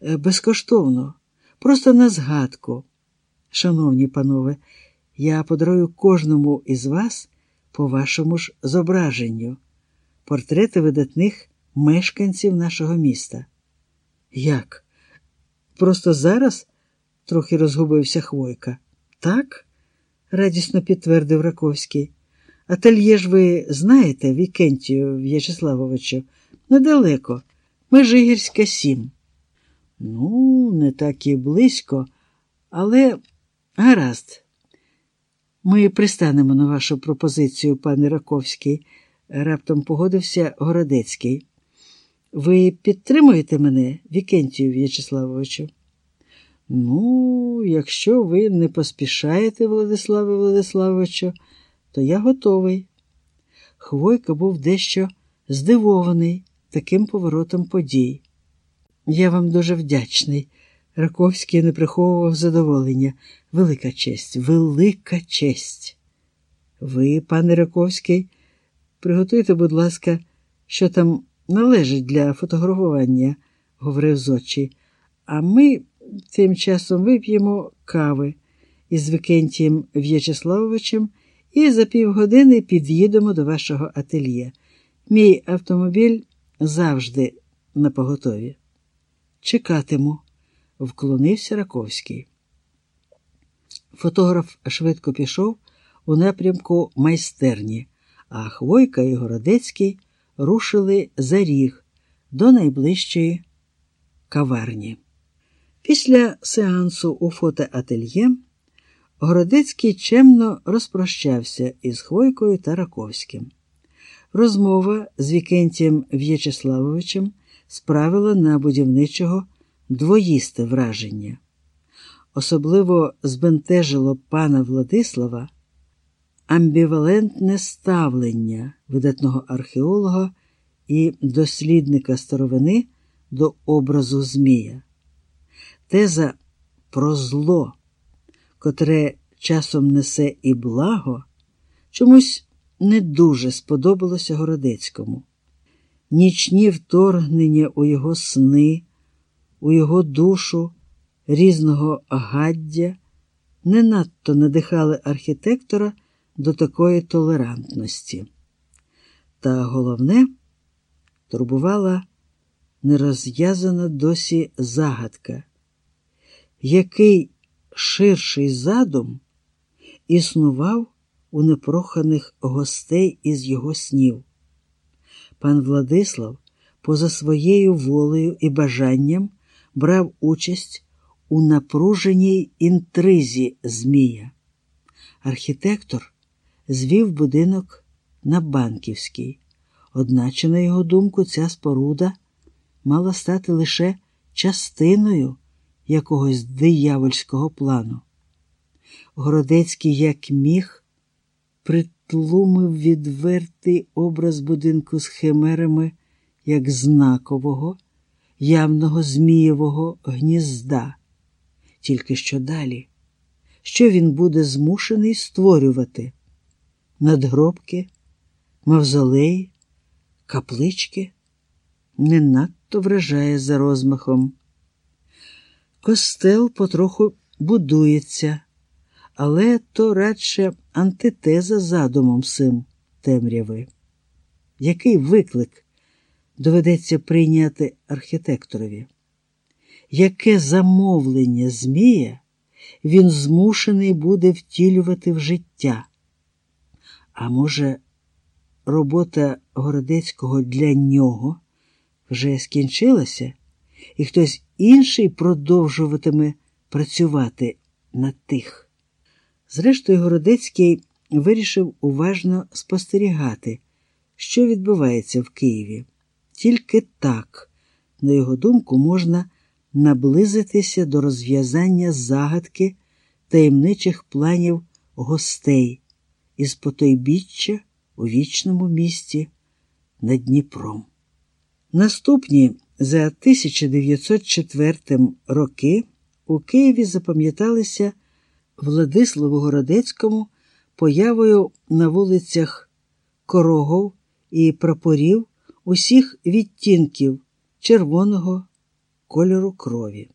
Е, Безкоштовно, просто на згадку. Шановні панове, я подарую кожному із вас по вашому ж зображенню портрети видатних мешканців нашого міста. Як? Просто зараз? трохи розгубився Хвойка. Так? радісно підтвердив Раковський. Ательє ж ви знаєте, Вікентію В'ячеславовичу, недалеко. Межигірська сім. Ну, не так і близько, але гаразд. Ми пристанемо на вашу пропозицію, пане Раковський, раптом погодився Городецький. Ви підтримуєте мене, Вікентію В'ячеславовичу? Ну, якщо ви не поспішаєте, Владиславе Владиславовичу, то я готовий. Хвойка був дещо здивований таким поворотом подій. Я вам дуже вдячний. Раковський не приховував задоволення. Велика честь, велика честь. Ви, пане Раковський, приготуйте, будь ласка, що там належить для фотографування, говорив зочі. А ми тим часом вип'ємо кави із Викентієм В'ячеславовичем і за півгодини під'їдемо до вашого ательє. Мій автомобіль завжди на поготові. Чекатиму, вклонився Раковський. Фотограф швидко пішов у напрямку майстерні, а Хвойка і Городецький рушили за ріг до найближчої каварні. Після сеансу у фотоательє Городецький чемно розпрощався із Хвойкою та Раковським. Розмова з Вікентієм В'ячеславовичем справила на будівничого двоїсте враження. Особливо збентежило пана Владислава амбівалентне ставлення видатного археолога і дослідника старовини до образу Змія. Теза про зло, котре часом несе і благо, чомусь не дуже сподобалося Городецькому. Нічні вторгнення у його сни, у його душу різного гаддя не надто надихали архітектора до такої толерантності. Та головне турбувала нерозв'язана досі загадка, який ширший задум існував у непроханих гостей із його снів. Пан Владислав, поза своєю волею і бажанням, брав участь у напруженій інтризі Змія. Архітектор звів будинок на Банківський, одначе, на його думку, ця споруда мала стати лише частиною якогось диявольського плану. Городецький, як міг, притлумив відвертий образ будинку з химерами як знакового, явного Змієвого гнізда. Тільки що далі, що він буде змушений створювати надгробки, мавзолеї, каплички не надто вражає за розмахом. Костел потроху будується, але то радше антитеза задумом сим темряви. Який виклик доведеться прийняти архітекторові? Яке замовлення Змія він змушений буде втілювати в життя? А може, робота Городецького для нього вже скінчилася, і хтось інший продовжуватиме працювати на тих? Зрештою, Городецький вирішив уважно спостерігати, що відбувається в Києві. Тільки так, на його думку, можна наблизитися до розв'язання загадки таємничих планів гостей із потойбіччя у вічному місті над Дніпром. Наступні за 1904 роки у Києві запам'яталися Владиславу Городецькому появою на вулицях Корогов і прапорів усіх відтінків червоного кольору крові.